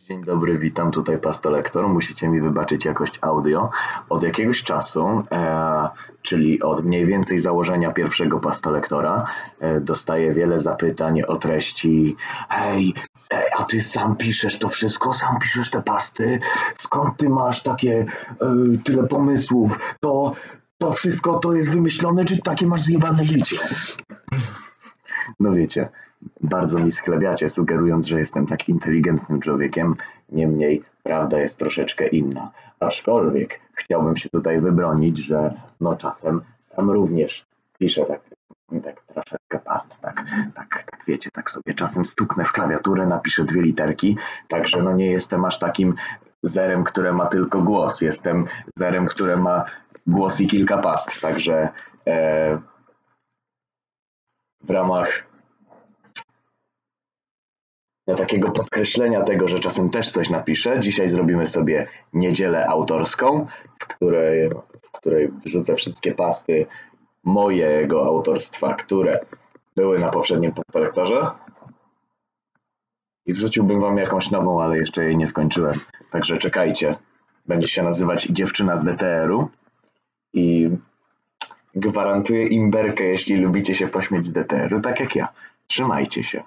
Dzień dobry, witam tutaj pastolektor. Musicie mi wybaczyć jakość audio. Od jakiegoś czasu, e, czyli od mniej więcej założenia pierwszego pastolektora, e, dostaję wiele zapytań o treści Hej, ej, a ty sam piszesz to wszystko? Sam piszesz te pasty? Skąd ty masz takie e, tyle pomysłów? To, to wszystko to jest wymyślone, czy takie masz zjebane życie? No wiecie, bardzo mi sklebiacie, sugerując, że jestem tak inteligentnym człowiekiem. Niemniej prawda jest troszeczkę inna. Aczkolwiek chciałbym się tutaj wybronić, że no czasem sam również piszę tak, tak troszeczkę past, tak, tak, tak wiecie, tak sobie czasem stuknę w klawiaturę, napiszę dwie literki, także no nie jestem aż takim zerem, które ma tylko głos. Jestem zerem, które ma głos i kilka past, także e, w ramach dla takiego podkreślenia tego, że czasem też coś napiszę, dzisiaj zrobimy sobie niedzielę autorską, w której, w której wrzucę wszystkie pasty mojego autorstwa, które były na poprzednim podkolektorze. I wrzuciłbym wam jakąś nową, ale jeszcze jej nie skończyłem. Także czekajcie. Będzie się nazywać Dziewczyna z DTR-u i gwarantuję imberkę, jeśli lubicie się pośmieć z DTR-u, tak jak ja. Trzymajcie się.